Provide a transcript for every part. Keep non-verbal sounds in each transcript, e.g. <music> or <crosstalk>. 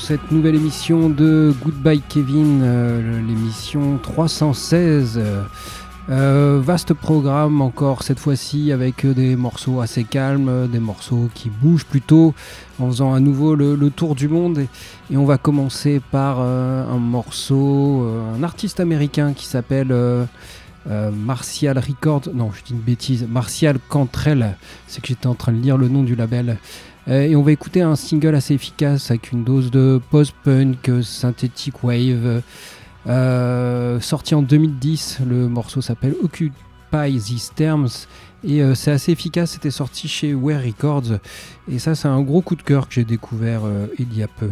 cette nouvelle émission de Goodbye Kevin, euh, l'émission 316. Euh, vaste programme encore cette fois-ci avec des morceaux assez calmes, des morceaux qui bougent plutôt en faisant à nouveau le, tour du monde. Et, on va commencer par euh, un morceau, un artiste américain qui s'appelle... Martial Records, non je dis une bêtise, Martial Cantrell, c'est que j'étais en train de lire le nom du label. Euh, et on va écouter un single assez efficace avec une dose de post-punk, synthétique wave. Euh, sorti en 2010, le morceau s'appelle Occupy These Terms et euh, c'est assez efficace, c'était sorti chez Ware Records et ça c'est un gros coup de cœur que j'ai découvert il y a peu.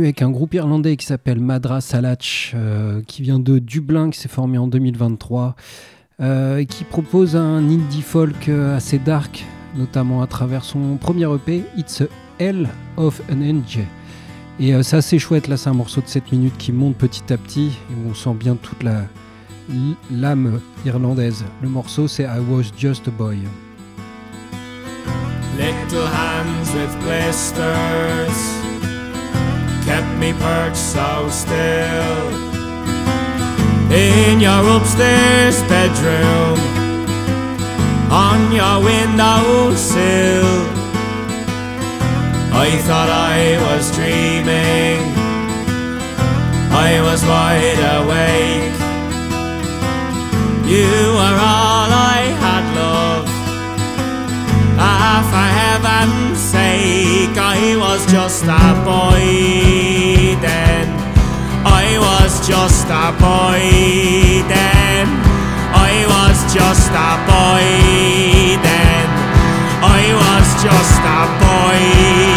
Avec un groupe irlandais qui s'appelle Madras Alach, euh, qui vient de Dublin, qui s'est formé en 2023, euh, et qui propose un indie folk euh, assez dark, notamment à travers son premier EP, It's a Hell of an Angel. Et c'est assez chouette, là c'est un morceau de 7 minutes qui monte petit à petit, et on sent bien toute la l'âme irlandaise. Le morceau c'est I Was Just a Boy. Hands kept me perched so still in your upstairs bedroom on your windowsill. I thought I was dreaming, I was wide awake. You were all I had, love. Ah, for heaven's sake, I was just a boy just a boy then. I was just a boy then. I was just a boy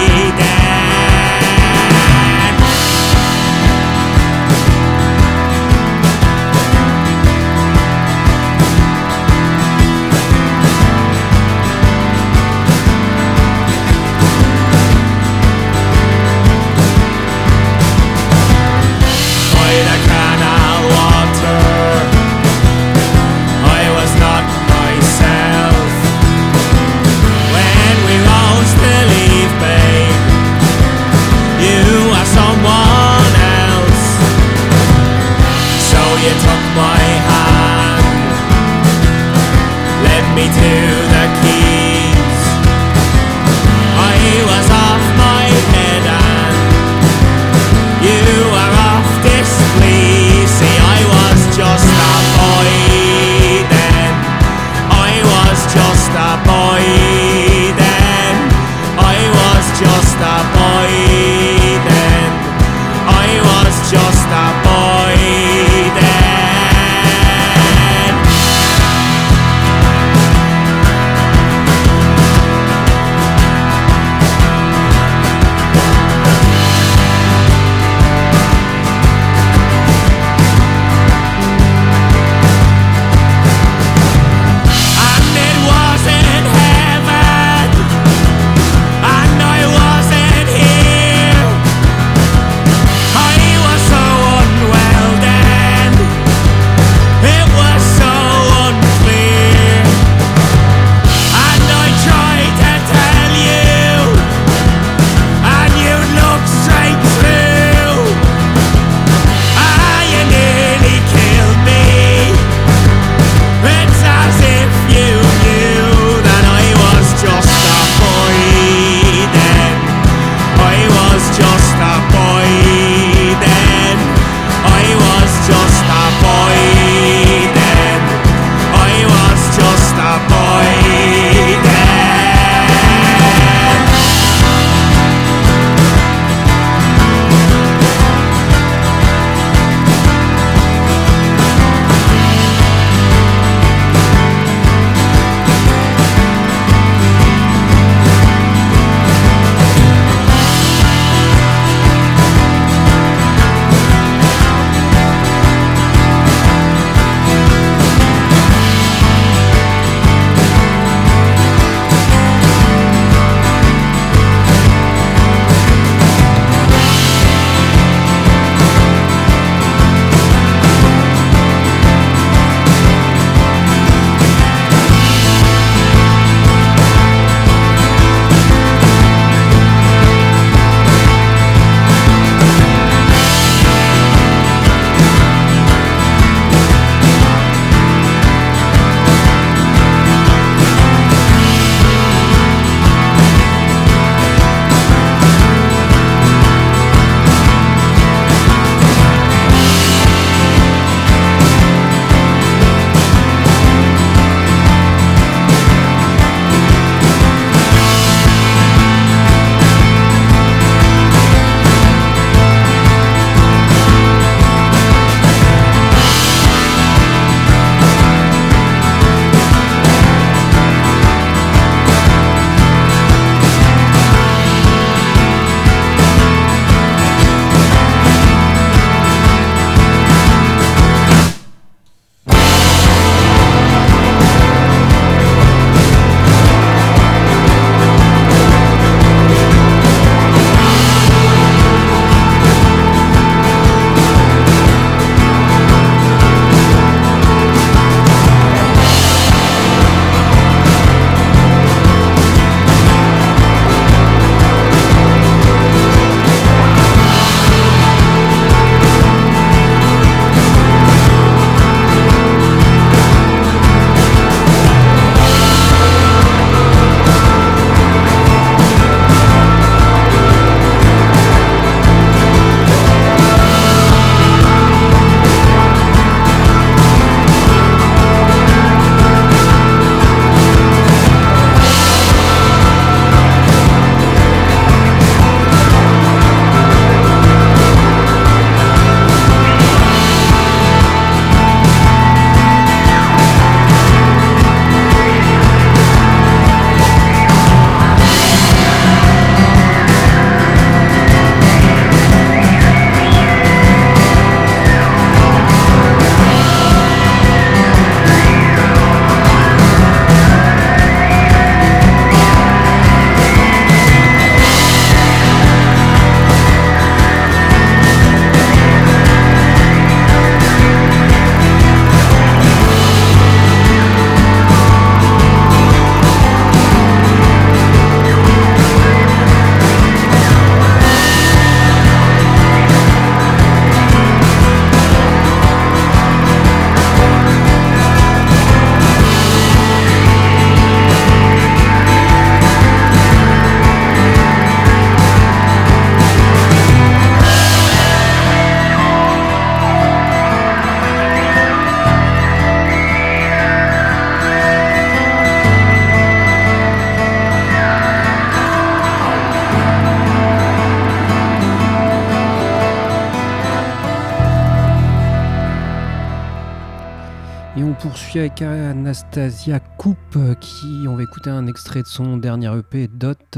avec Anastasia Coupe qui, on va écouter un extrait de son dernier EP Dot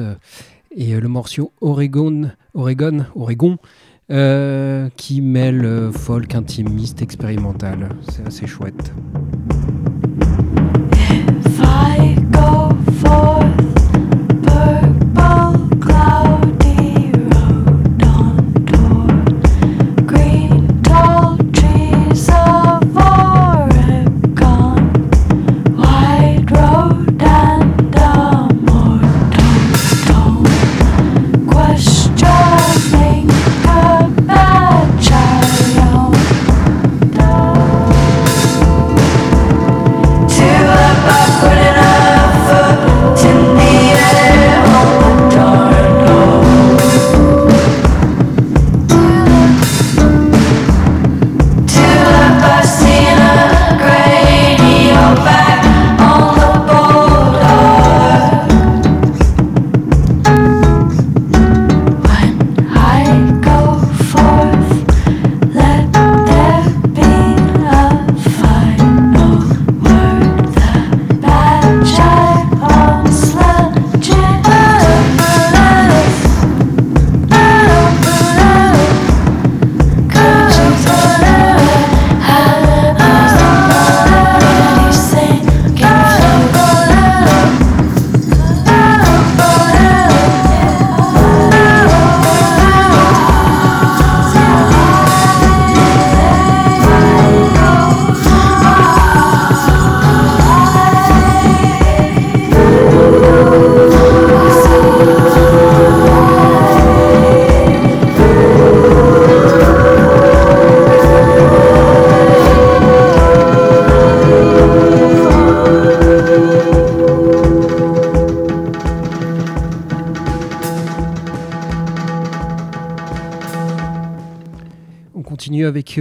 et le morceau Oregon, Oregon, Oregon euh, qui mêle folk, intimiste, expérimental. C'est assez chouette.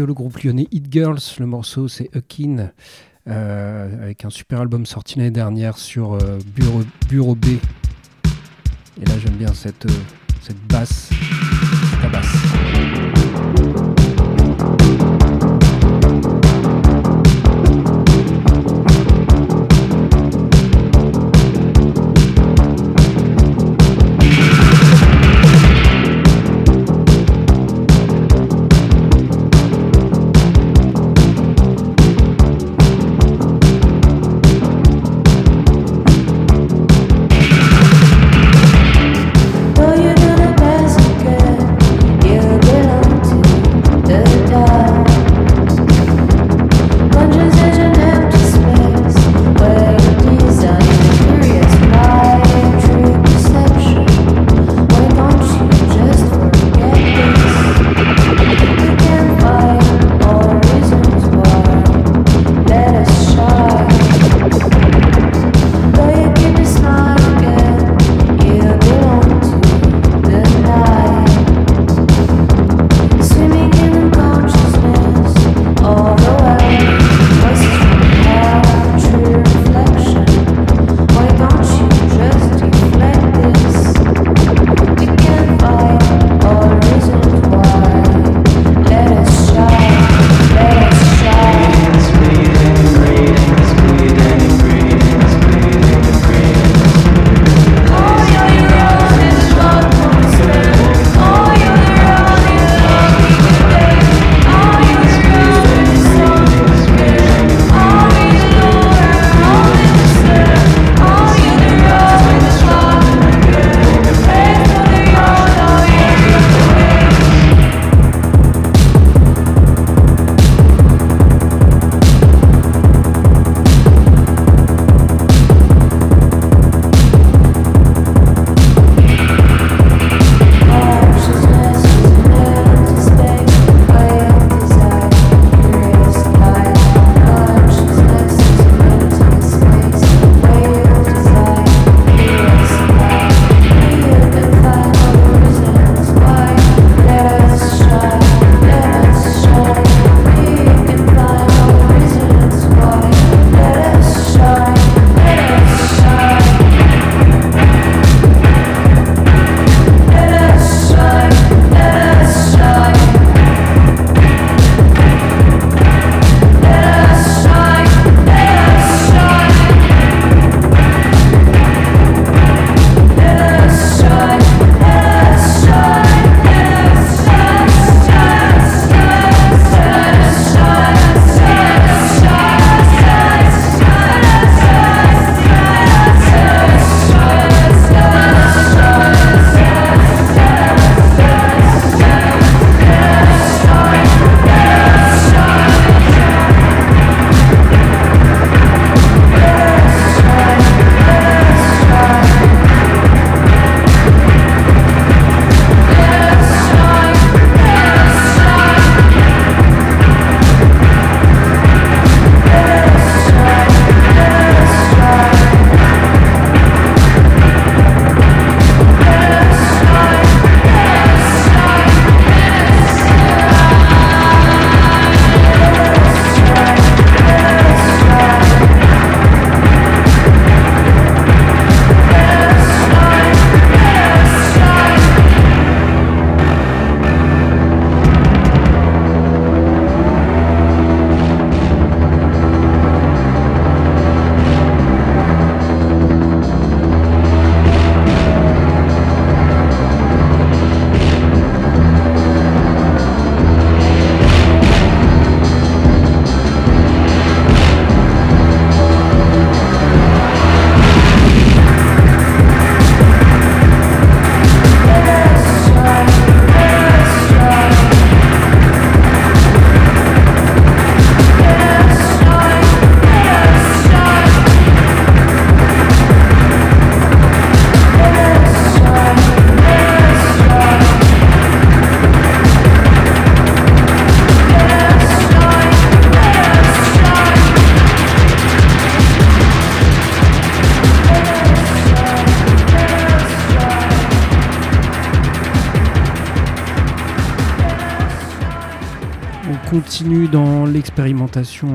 Le groupe lyonnais Hit Girls. Le morceau c'est Huckin, euh, avec un super album sorti l'année dernière sur euh, Bureau, B. Et là j'aime bien cette, euh, cette basse. Ta basse.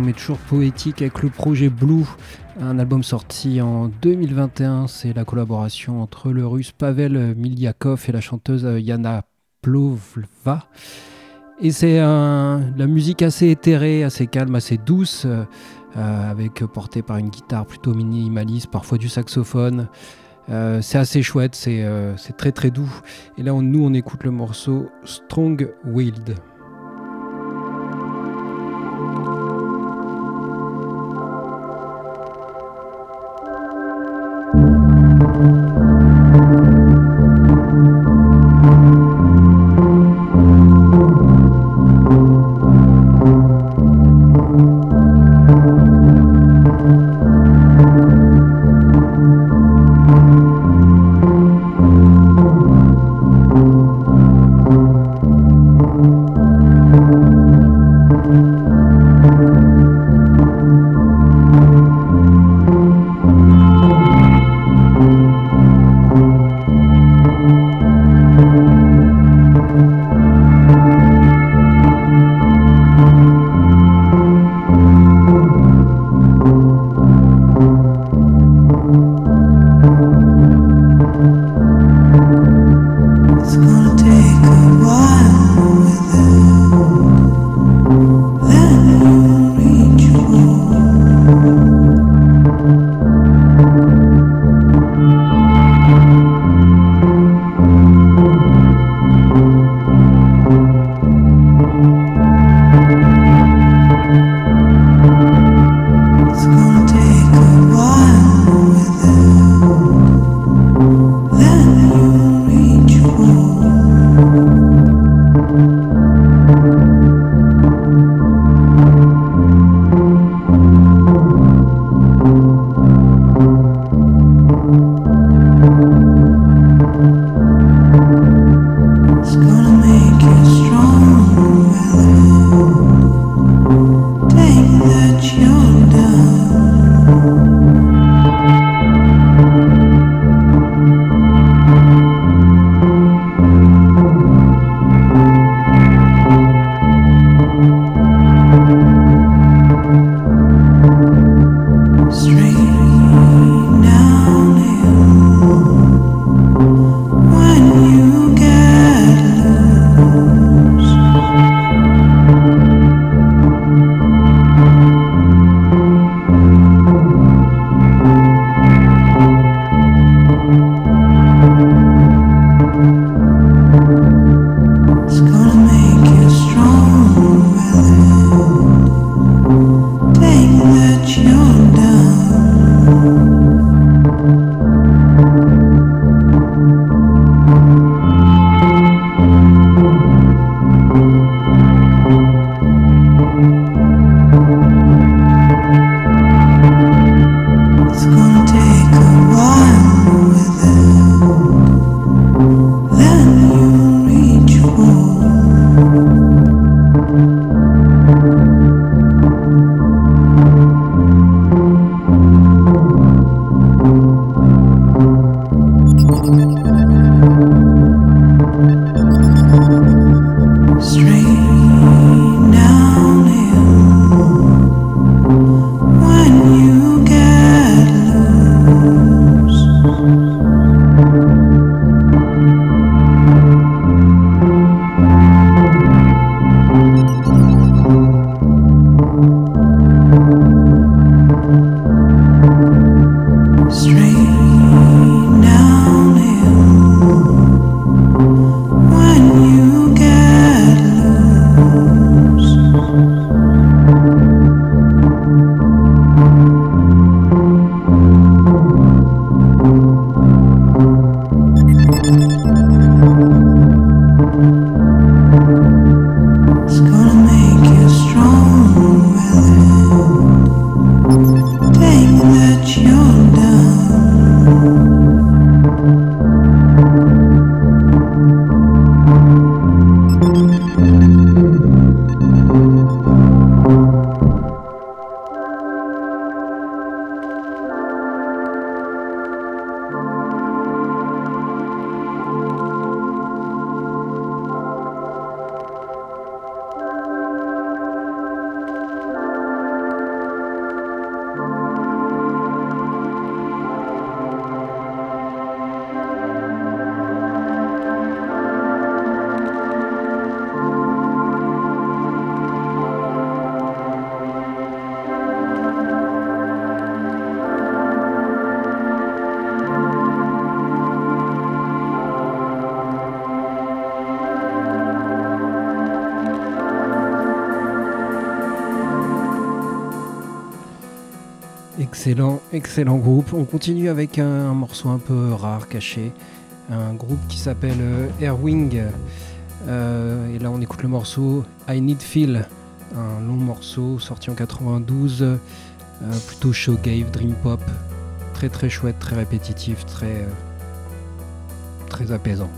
Mais toujours poétique, avec le projet Blue, un album sorti en 2021. C'est la collaboration entre le russe Pavel Milyakov et la chanteuse Yana Plovva. Et c'est la musique assez éthérée, assez calme, assez douce, euh, avec portée par une guitare plutôt minimaliste, parfois du saxophone. Euh, c'est assez chouette, euh, c'est très très doux. Et là, nous, on écoute le morceau Strong Willed. On continue avec un, morceau un peu rare, caché. Un groupe qui s'appelle euh, Airwing. Euh, et là, on écoute le morceau I Need Feel. Un long morceau sorti en 92. euh, plutôt showgave, dream pop. Très très chouette, très répétitif, très, très apaisant.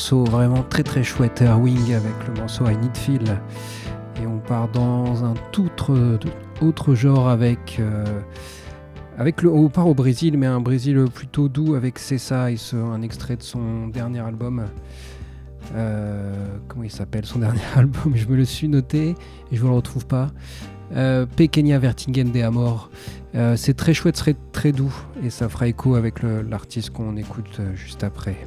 Morceau, vraiment très très chouette. Airwing avec le morceau I Need Feel. Et on part dans un tout autre, autre genre avec. euh, avec le, on part au Brésil, mais un Brésil plutôt doux avec Cessa et ce, un extrait de son dernier album. Euh, comment il s'appelle son dernier <laughs> album? Je me le suis noté et je ne le retrouve pas. Euh, Vertingen de Amor. Euh, c'est très chouette, très, très doux et ça fera écho avec l'artiste qu'on écoute juste après.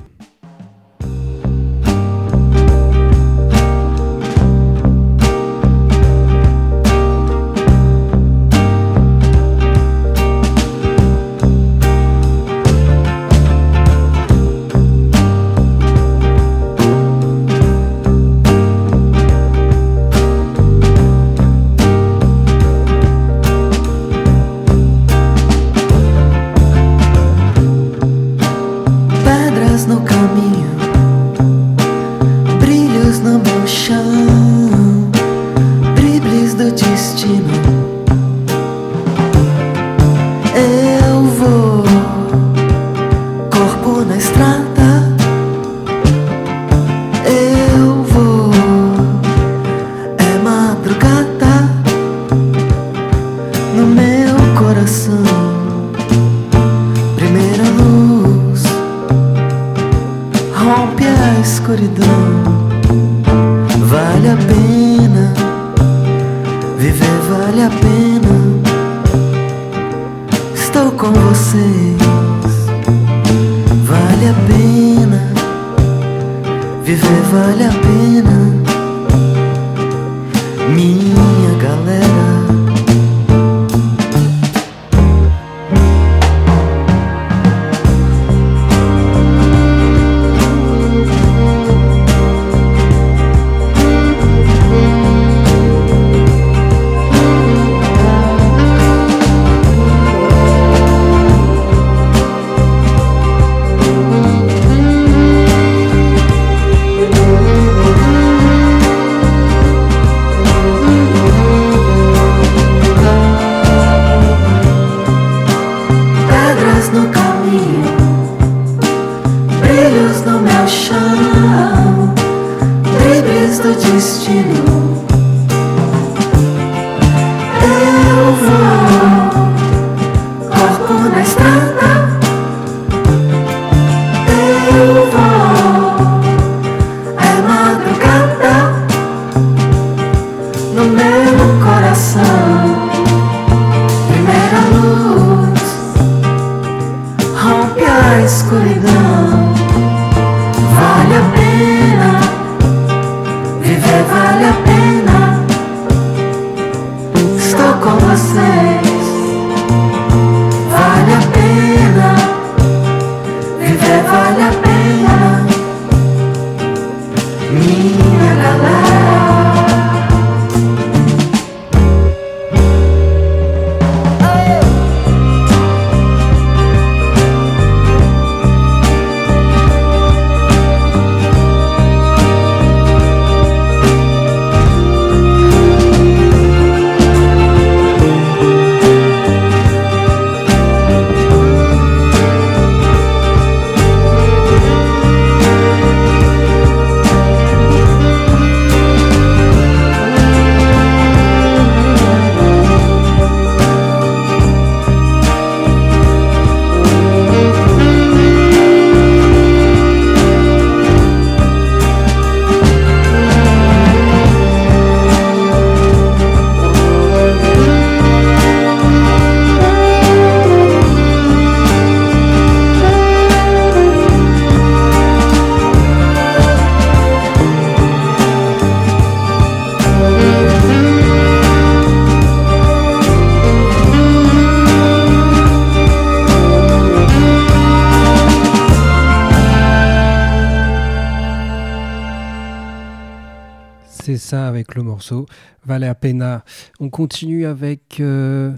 Avec le morceau Vale la pena. On continue avec euh,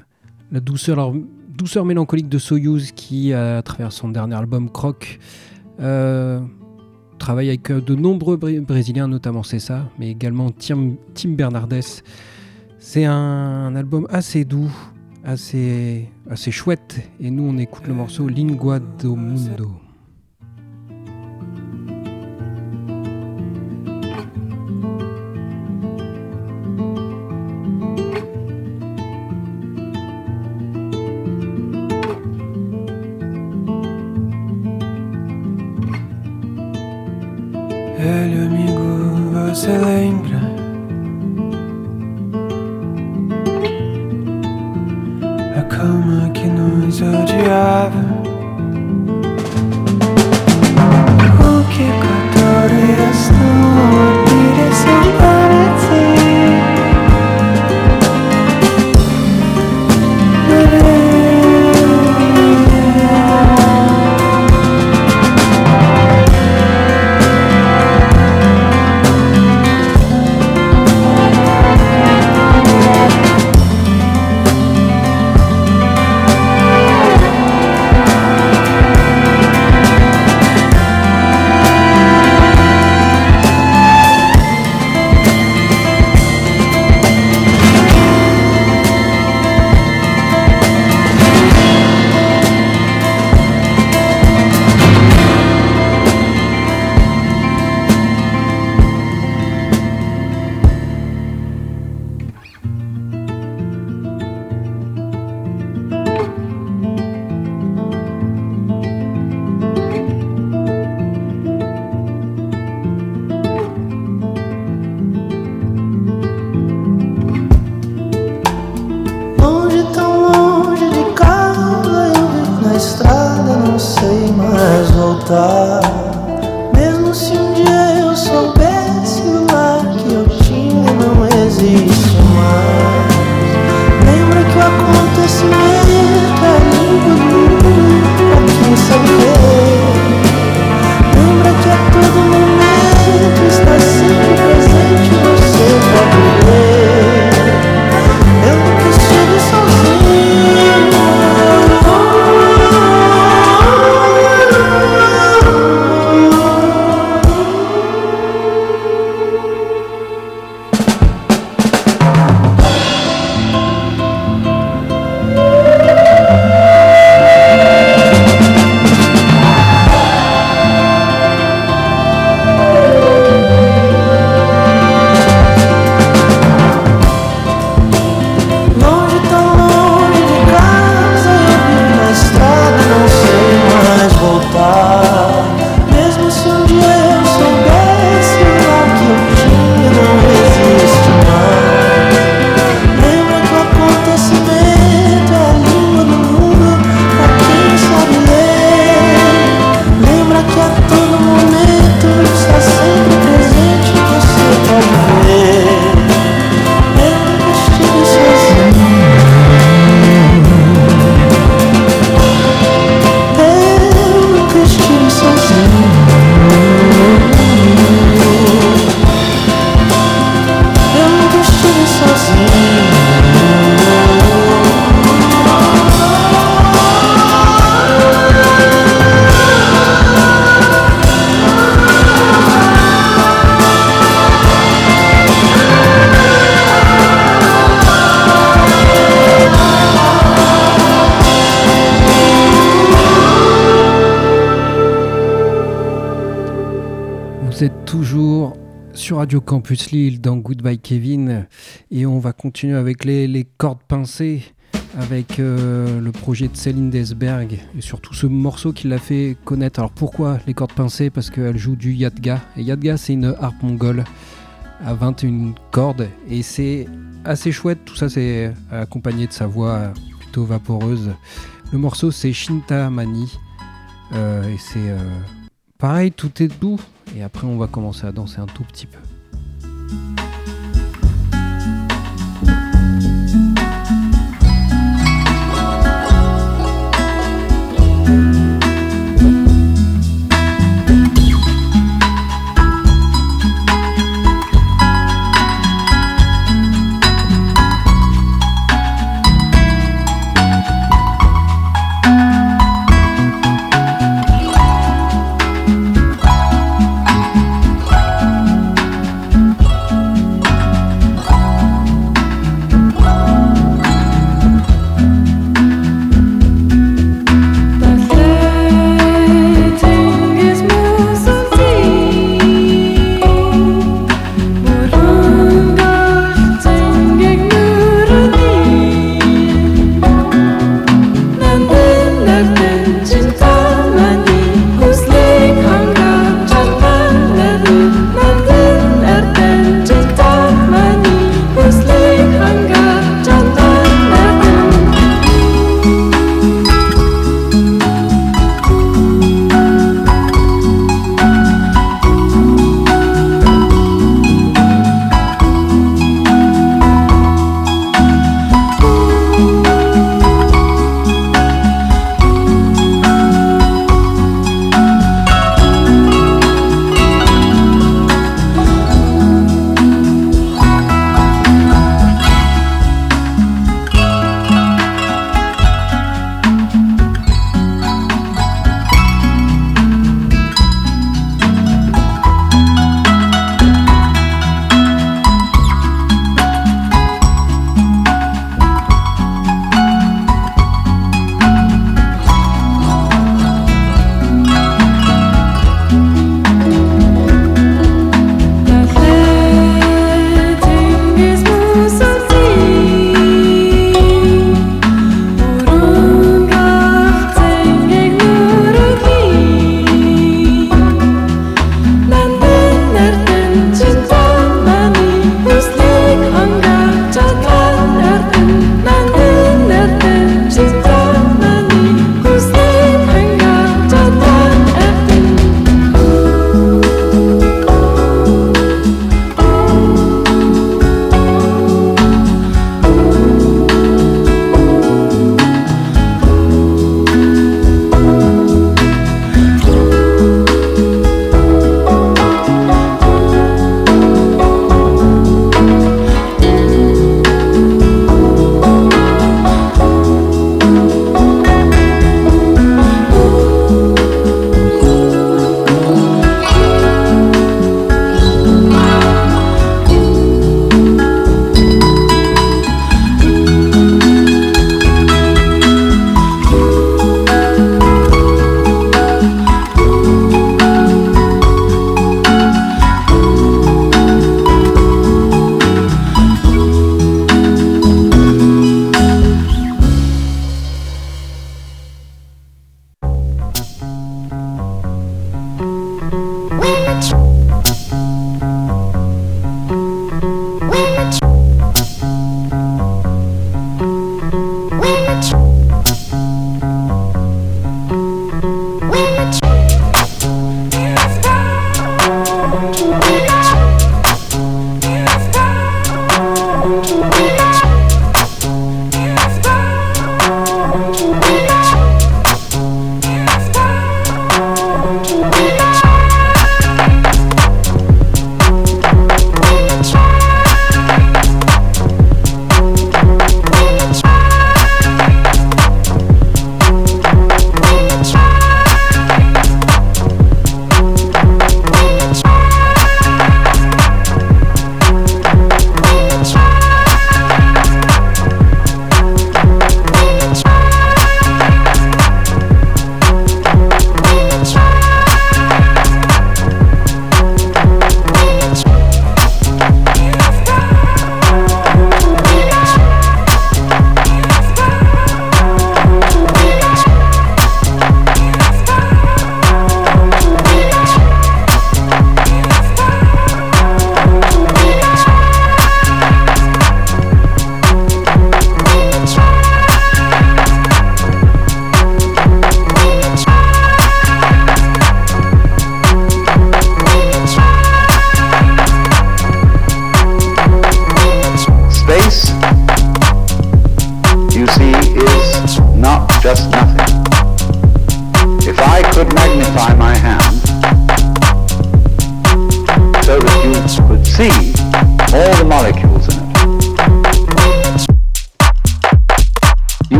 la douceur, alors, douceur mélancolique de Soyuz qui, à travers son dernier album Croc, euh, travaille avec euh, de nombreux Bré- Brésiliens, notamment c'est ça, mais également Tim, Tim Bernardes. C'est un, album assez doux, assez, assez chouette, et nous on écoute le morceau Lingua do Mundo. Toujours sur Radio Campus Lille dans Goodbye Kevin et on va continuer avec les, cordes pincées avec euh, le projet de Céline Desberg et surtout ce morceau qui l'a fait connaître. Alors pourquoi les cordes pincées? Parce qu'elle joue du yadga et yadga c'est une harpe mongole à 21 cordes et c'est assez chouette. Tout ça c'est accompagné de sa voix plutôt vaporeuse. Le morceau c'est Shinta Mani euh, et c'est euh, pareil, tout est doux et après on va commencer à danser un tout petit peu.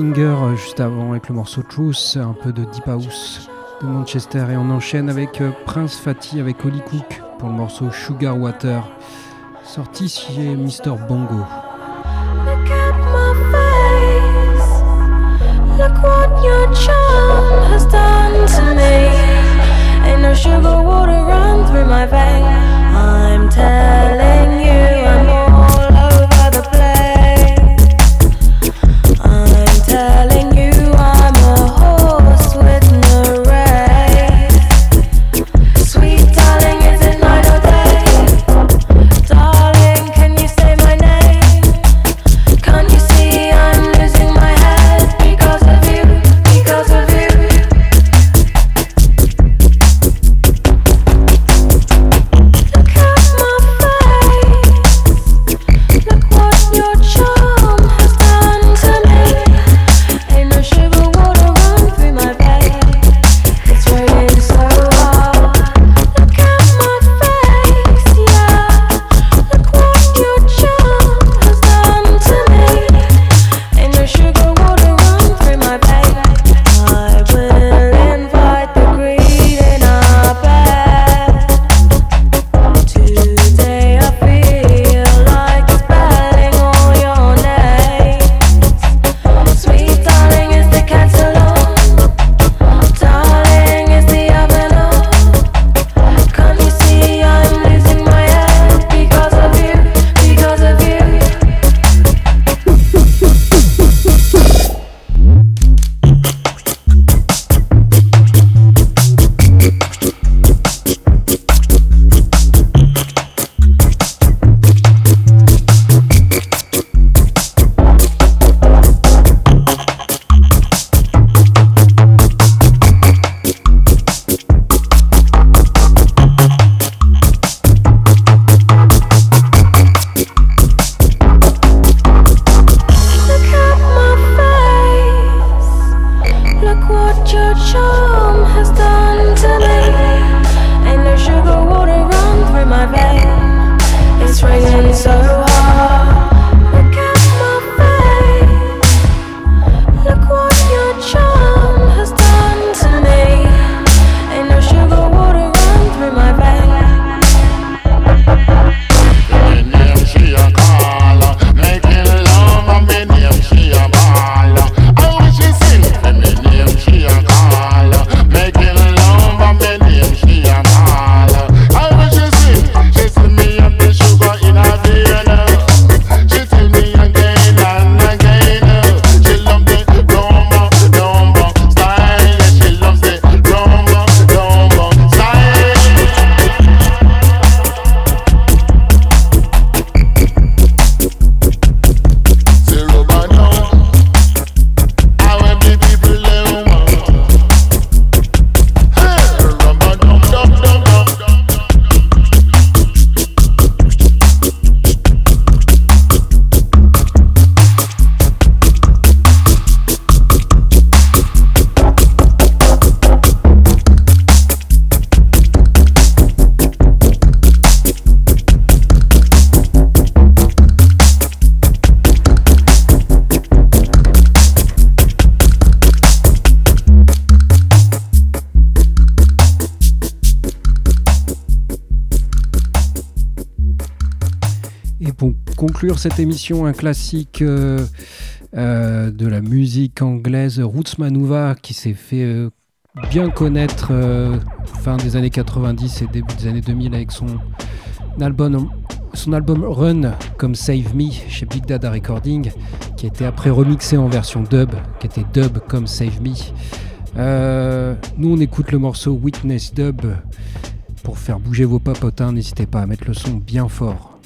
Euh, juste avant avec le morceau Truth, un peu de Deep House de Manchester. Et on enchaîne avec euh, Prince Fatty avec Holly Cook pour le morceau Sugar Water sorti chez Mr Bongo. cette émission un classique euh, euh, de la musique anglaise, Roots Manuva, qui s'est fait euh, bien connaître fin des années 90 et début des années 2000 avec son album, son album Run comme Save Me chez Big Dada Recording, qui a été après remixé en version dub, qui était dub comme Save Me. nous on écoute le morceau Witness Dub. Pour faire bouger vos papotins, n'hésitez pas à mettre le son bien fort.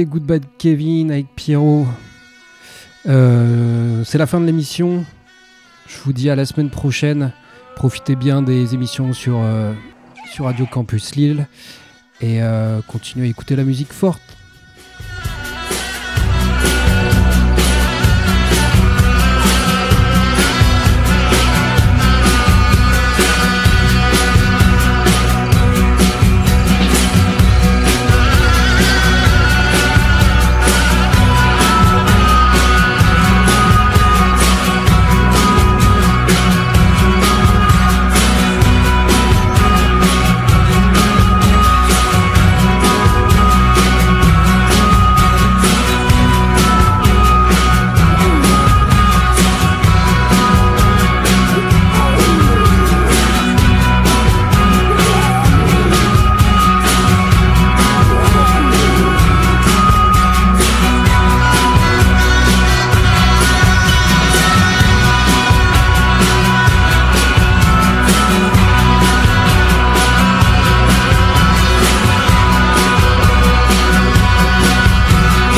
Goodbye Kevin avec Pierrot. Euh, c'est la fin de l'émission. Je vous dis à la semaine prochaine. Profitez bien des émissions sur, euh, sur Radio Campus Lille et euh, continuez à écouter la musique forte.